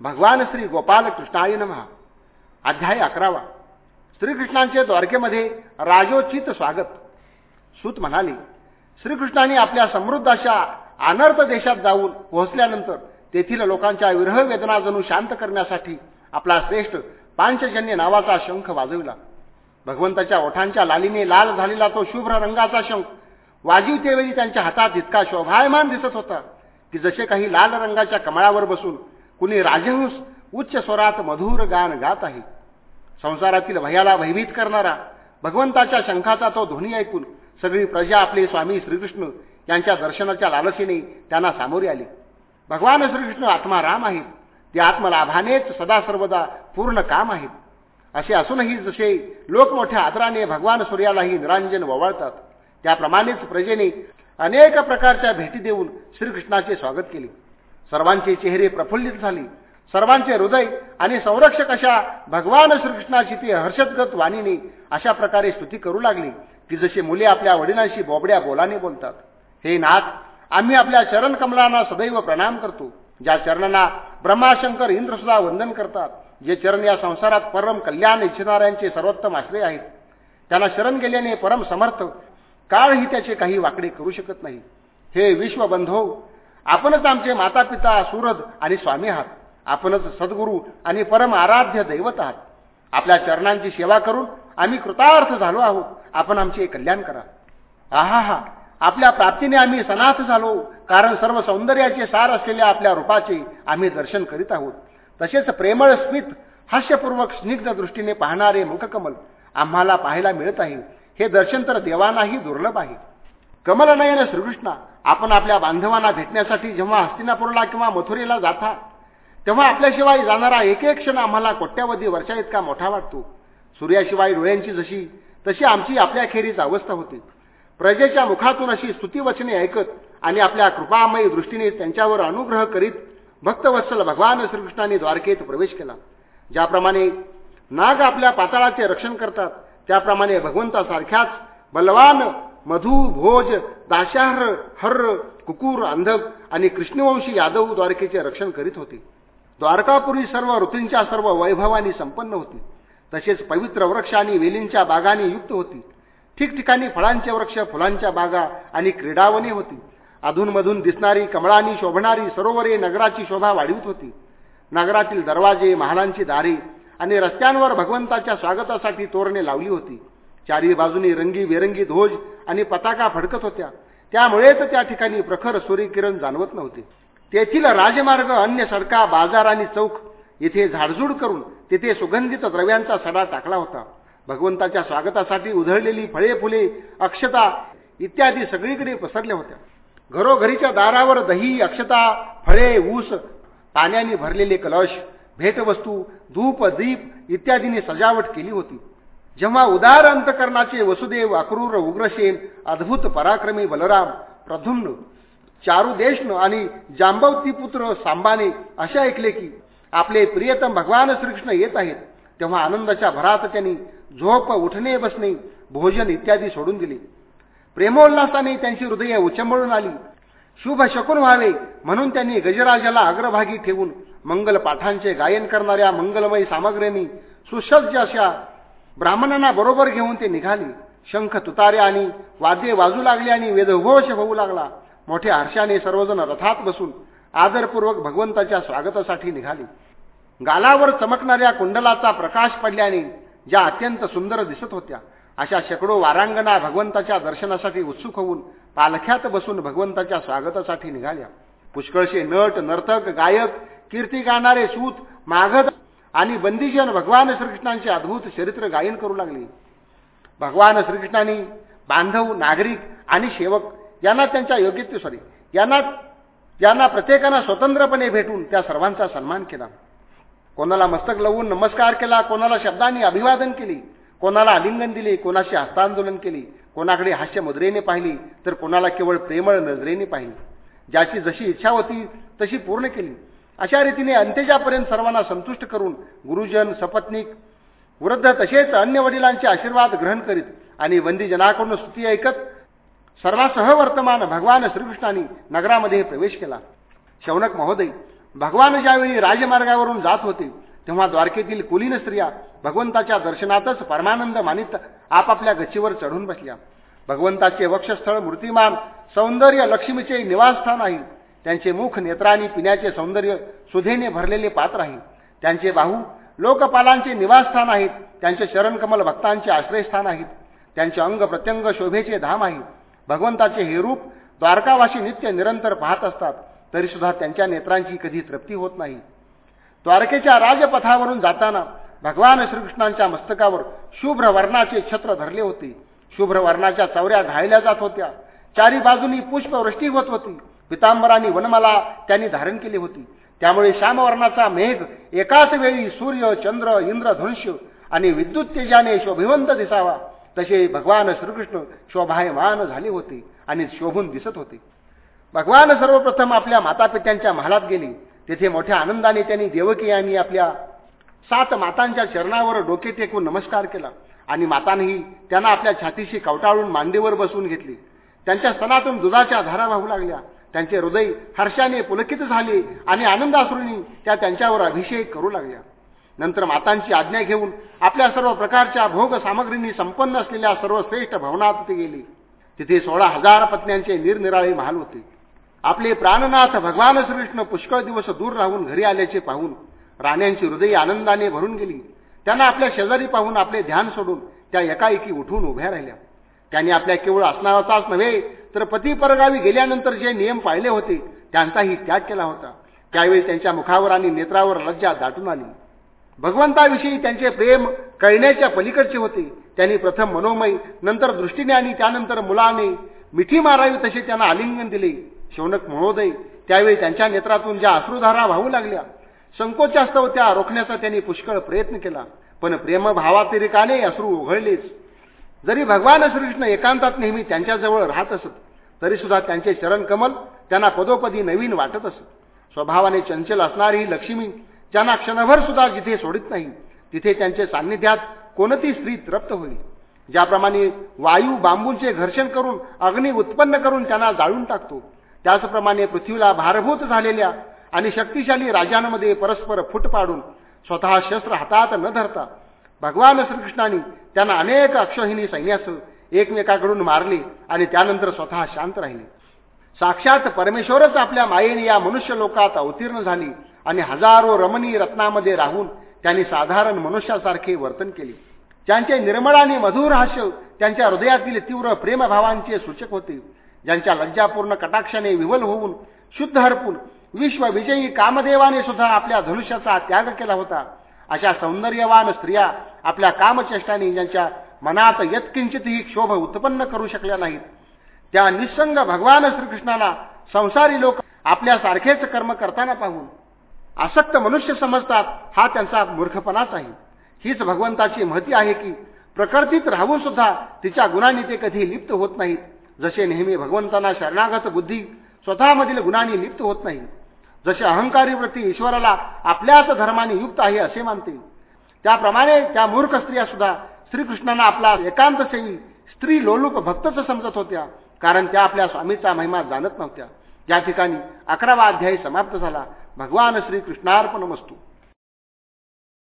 भगवान श्री गोपाल कृष्णाय नमहा अध्याय अकरावा. श्रीकृष्णांचे द्वारकेमध्ये राजोचित स्वागत. सूत म्हणाले श्रीकृष्णाने आपल्या समृद्ध अशा अनर्थ देशात जाऊन पोहोचल्यानंतर तेथील लोकांच्या विरह वेदना जणू शांत करण्यासाठी आपला श्रेष्ठ पांचजन्य नावाचा शंख वाजविला. भगवंताच्या ओठांच्या लालीने लाल झालेला तो शुभ्र रंगाचा शंख वाजीवतेवेळी त्यांच्या हातात इतका शोभायमान दिसत होता की जसे काही लाल रंगाच्या कमळावर बसून कुणी राजहंस उच्च स्वरात मधुर गान गात आहे. संसारातील भयाला भयभीत करणारा भगवंताच्या शंखाचा तो ध्वनी ऐकून सगळी प्रजा आपले स्वामी श्रीकृष्ण यांच्या दर्शनाच्या लालसेने त्यांना सामोरे आले. भगवान श्रीकृष्ण आत्मा राम आहेत. ते आत्मलाभानेच सदा सर्वदा पूर्ण काम आहेत. असे असूनही जसे लोक मोठ्या आदराने भगवान सूर्यालाही निरांजन ववाळतात त्याप्रमाणेच प्रजेने अनेक प्रकारच्या भेटी देऊन श्रीकृष्णाचे स्वागत केले. सर्वांचे चेहरे प्रफुल्लित झाले. सर्वांचे हृदय आणि संरक्षक अशा भगवान श्रीकृष्णाची ती हर्षदगत वाणीने अशा प्रकारे स्तुती करू लागली की जसे मुले आपल्या वडिलांशी बोबड्या बोलाने बोलतात. हे नाथ आम्ही आपल्या चरण कमलांना सदैव प्रणाम करतो ज्या चरणांना ब्रह्माशंकर इंद्रसुद्धा वंदन करतात जे चरण या संसारात परम कल्याण इच्छिणाऱ्यांचे सर्वोत्तम आश्रय आहेत. त्यांना शरण गेल्याने परम समर्थ काळही त्याचे काही वाकडे करू शकत नाही. हे विश्वबंधो आपणच आमचे माता पिता सुरद आणि स्वामी आहात. आपणच सद्गुरू आणि परम आराध्य दैवत आहात. आपल्या चरणांची सेवा करून आम्ही कृतार्थ झालो आहोत. आपण आमचे कल्याण करा. आहा हा. आपल्या प्राप्तीने आम्ही सनाथ झालो. कारण सर्व सौंदर्याचे सार असलेल्या आपल्या रूपाचे आम्ही दर्शन करीत आहोत. तसेच प्रेमळ स्मित हास्यपूर्वक स्निग्ध दृष्टीने पाहणारे मुखकमल आम्हाला पाहायला मिळत आहे. हे दर्शन तर देवांनाही दुर्लभ आहे. कमलनयन श्रीकृष्णा आपण आपल्या बांधवांना भेटण्यासाठी जेव्हा हस्तिनापूरला किंवा मथुरेला जाता तेव्हा आपल्याशिवाय जाणारा एक एक क्षण आम्हाला कोट्यावधी वर्षा इतका मोठा वाटतो. सूर्याशिवाय डोळ्यांची जशी तशी आमची आपल्याखेरीच अवस्था होती. प्रजेच्या मुखातून अशी स्तुतीवचने ऐकत आणि आपल्या कृपामयी दृष्टीने त्यांच्यावर अनुग्रह करीत भक्तवत्सल भगवान श्रीकृष्णाने द्वारकेत प्रवेश केला. ज्याप्रमाणे नाग आपल्या पाताळाचे रक्षण करतात त्याप्रमाणे भगवंतासारख्याच बलवान मधु भोज दाशाहर हर्र कुकुर अंधक आणि कृष्णवंशी यादव द्वारकेचे रक्षण करीत होते. द्वारकापुरी सर्व ऋतूंच्या सर्व वैभवानी संपन्न होती. तसेच पवित्र वृक्ष आणि वेलींच्या बागांनी युक्त होती. ठिकठिकाणी फळांचे वृक्ष फुलांच्या बागा आणि क्रीडावने होती. अधूनमधून दिसणारी कमळानी शोभणारी सरोवरे नगराची शोभा वाढवित होती. नगरातील दरवाजे महालांची दारे आणि रस्त्यांवर भगवंताच्या स्वागतासाठी तोरणे लावली होती. चारी बाजूनी रंगी बेरंगी ध्वज आणि पताका फडकत होत्या. त्यामुळेच त्या ठिकाणी प्रखर सूर्यकिरण जाणवत नव्हते. तेथील राजमार्ग अन्य सडका बाजार आणि चौक येथे झाडझूड करून तिथे सुगंधित द्रव्यांचा सडा टाकला होता. भगवंताच्या स्वागतासाठी उधळलेली फळे फुले अक्षता इत्यादी सगळीकडे पसरल्या होत्या. घरोघरीच्या दारावर दही अक्षता फळे ऊस पाण्याने भरलेले कलश भेटवस्तू धूप दीप इत्यादीने सजावट केली होती. जेव्हा उदार अंतकरणाचे वसुदेव अक्रूर उग्रसेन अद्भुत पराक्रमी बलराम प्रधुम्न चारुदेशन आणि जांबवती पुत्र सांबाने असे ऐकले की आपले प्रियतम भगवान श्रीकृष्ण येत आहेत तेव्हा आनंदाच्या भरात त्यांनी झोप उठणे बसणे भोजन इत्यादी सोडून दिले. प्रेमोल्लासाने त्यांची हृदय उचंबळून आली. शुभ शकून व्हावे म्हणून त्यांनी गजराजाला अग्रभागी ठेवून मंगल पाठांचे गायन करणाऱ्या मंगलमयी सामग्रीने सुसज्ज अशा ब्राह्मणांना बरोबर घेऊन ते निघाले. शंख तुतारे आणि वाद्ये वाजू लागले आणि वेदघोष होऊ लागला. मोठ्या हर्षाने सर्वजण रथात बसून आदरपूर्वक भगवंताच्या स्वागतासाठी निघाले. गालावर चमकणाऱ्या कुंडलाचा प्रकाश पडल्याने ज्या अत्यंत सुंदर दिसत होत्या अशा शेकडो वारांगणा भगवंताच्या दर्शनासाठी उत्सुक होऊन पालख्यात बसून भगवंताच्या स्वागतासाठी निघाल्या. पुष्कळशे नट नर्तक गायक कीर्ती गाणारे सूत माघद आणि बंदीजन भगवान श्रीकृष्णांचे अद्भुत चरित्र गायन करू लागले. भगवान श्रीकृष्णांनी बांधव नागरिक आणि सेवक यांना त्यांच्या योग्यते सॉरी यांना यांना प्रत्येकानं स्वतंत्रपणे भेटून त्या सर्वांचा सन्मान केला. कोणाला मस्तक लावून नमस्कार केला कोणाला शब्दांनी अभिवादन केले कोणाला आलिंगन दिले कोणाशी हस्तांदोलन केले कोणाकडे हास्य मुद्रेने पाहिली तर कोणाला केवळ प्रेमळ नजरेने पाहिली. ज्याची जशी इच्छा होती तशी पूर्ण केली. अशा रीतीने अंत्यजापर्यंत सर्वांना संतुष्ट करून गुरुजन सपत्निक वृद्ध तसेच अन्य वडिलांचे आशीर्वाद ग्रहण करीत आणि वंदीजनाकडून स्तुती ऐकत सर्वांसह वर्तमान भगवान श्रीकृष्णांनी नगरामध्ये प्रवेश केला. शौनक महोदय भगवान ज्यावेळी राजमार्गावरून जात होते तेव्हा द्वारकेतील कुलीन स्त्रिया भगवंताच्या दर्शनातच परमानंद मानित आपापल्या गच्चीवर चढून बसल्या. भगवंताचे वक्षस्थळ मूर्तिमान सौंदर्य लक्ष्मीचे निवासस्थान आहे. त्यांचे मुख नेत्रानी पिण्याचे सौंदर्य सुधेने भरलेले पात्र आहे. त्यांचे बाहू लोकपालांचे निवासस्थान आहेत. त्यांचे शरणकमल भक्तांचे आश्रयस्थान आहेत. त्यांचे अंग प्रत्यंग शोभेचे धाम आहे. भगवंताचे हे रूप द्वारकावाशी नित्य निरंतर पाहत असतात तरीसुद्धा त्यांच्या नेत्रांची कधी तृप्ती होत नाही. द्वारकेच्या राजपथावरून जाताना भगवान श्रीकृष्णांच्या मस्तकावर शुभ्र वर्णाचे छत्र धरले होते. शुभ्र वर्णाच्या चौऱ्या घायल्या जात होत्या. चारी बाजूनी पुष्पवृष्टी होत होती. पितांबरानी वनमाला त्यांनी धारण केली होती. त्यामुळे श्यामवर्णाचा मेघ एकाच वेळी सूर्य चंद्र इंद्र धनुष्य आणि विद्युत तेजाने शोभिवंत दिसावा. तसे भगवान श्रीकृष्ण शोभायमान झाले होते आणि शोभून दिसत होते. भगवान सर्वप्रथम आपल्या मातापित्यांच्या महालात गेले. तेथे मोठ्या आनंदाने त्यांनी देवकी यांनी आपल्या सात मातांच्या चरणावर डोके टेकून नमस्कार केला आणि मातांनीही त्यांना आपल्या छातीशी कवटाळून मांडीवर बसवून घेतली. त्यांच्या स्तनातून दुधाच्या धारा वाहू लागल्या. त्यांचे हृदय हर्षाने पुलकित झाले आणि आनंदासुरूंनी त्या त्यांच्यावर अभिषेक करू लागल्या. नंतर मातांची आज्ञा घेऊन आपल्या सर्व प्रकारच्या भोग सामग्रींनी संपन्न असलेल्या सर्वश्रेष्ठ भवनात ते गेले. तिथे सोळा हजार पत्न्यांचे निरनिराळे महाल होते. आपले प्राणनाथ भगवान श्रीकृष्ण पुष्कळ दिवस दूर राहून घरी आल्याचे पाहून राण्यांची हृदय आनंदाने भरून गेली. त्यांना आपल्या शेजारी पाहून आपले ध्यान सोडून त्या एकाएकी उठून उभ्या राहिल्या. त्यांनी आपल्या केवळ असणाराचाच नव्हे तर पती परगावी गेल्यानंतर जे नियम पाहिले होते त्यांचाही त्याग केला होता. त्यावेळी त्यांच्या मुखावर आणि नेत्रावर लज्जा दाटून आली. भगवंताविषयी त्यांचे प्रेम कळण्याच्या पलीकडचे होते. त्यांनी प्रथम मनोमय नंतर दृष्टीने आणि त्यानंतर मुलाने मिठी मारावी तसे त्यांना आलिंगन दिले. शौनक महोदय त्यावेळी त्यांच्या नेत्रातून ज्या अश्रुधारा वाहू लागल्या. संकोचास्तव त्या रोखण्याचा त्यांनी पुष्कळ प्रयत्न केला. पण प्रेमभावातिरिकाने अश्रू उघळलेच जरी भगवान श्रीकृष्ण एकांतात नेहमी त्यांच्याजवळ राहत असत तरीसुद्धा त्यांचे चरणकमल त्यांना पदोपदी नवीन वाटत असत. स्वभावाने चंचल असणारी लक्ष्मी ज्यांना क्षणभर सुद्धा जिथे सोडित नाही तिथे त्यांचे सान्निध्यात कोणती स्त्री तृप्त होईल? ज्याप्रमाणे वायू बांबूंचे घर्षण करून अग्नी उत्पन्न करून त्यांना जाळून टाकतो त्याचप्रमाणे पृथ्वीला भारभूत झालेल्या आणि शक्तिशाली राजांमध्ये परस्पर फूट पाडून स्वतः शस्त्र हातात न धरता भगवान श्रीकृष्णाने त्यांना अनेक अक्षहिनी सैन्यास एकमेकाकडून मारले आणि त्यानंतर स्वतः शांत राहिले. साक्षात परमेश्वरच आपल्या मायेने या मनुष्य लोकात अवतीर्ण झाली आणि हजारो रमणी रत्नामध्ये राहून त्यांनी साधारण मनुष्यासारखे वर्तन केले. त्यांचे निर्मळ आणि मधुर हास्य त्यांच्या हृदयातील तीव्र प्रेमभावांचे सूचक होते. ज्यांच्या लज्जापूर्ण कटाक्षाने विवल होऊन शुद्ध हरपून विश्वविजयी कामदेवाने सुद्धा आपल्या धनुष्याचा त्याग केला होता. अशा सौंदर्यवान स्त्रिया आपल्या कामचेष्टाने ज्यांच्या मनात यत्किंचितही क्षोभ उत्पन्न करू शकल्या नाहीत. त्या निसंग भगवान श्रीकृष्णाला संसारी लोक आपल्यासारखेच कर्म करताना पाहून आसक्त मनुष्य समजतात हा त्यांचा मूर्खपणाच आहे. हीच भगवंताची महती आहे की प्रकृतीत राहून सुद्धा तिच्या गुणांनी ते कधी लिप्त होत नाहीत. जसे नेहमी भगवंतांना शरणागत बुद्धी स्वतःमधील गुणांनी लिप्त होत नाही. जसे अहंकारी वृत्ती ईश्वराला आपल्याच धर्माने युक्त आहे असे मानते. त्याप्रमाणे त्या मूर्ख स्त्रिया सुद्धा श्रीकृष्णांना आपला एकांत सेवी स्त्री लोलूप भक्तच समजत होत्या कारण त्या आपल्या स्वामीचा महिमा जाणत नव्हत्या. या ठिकाणी अकरावा अध्यायी समाप्त झाला. भगवान श्रीकृष्णार्पण वस्तू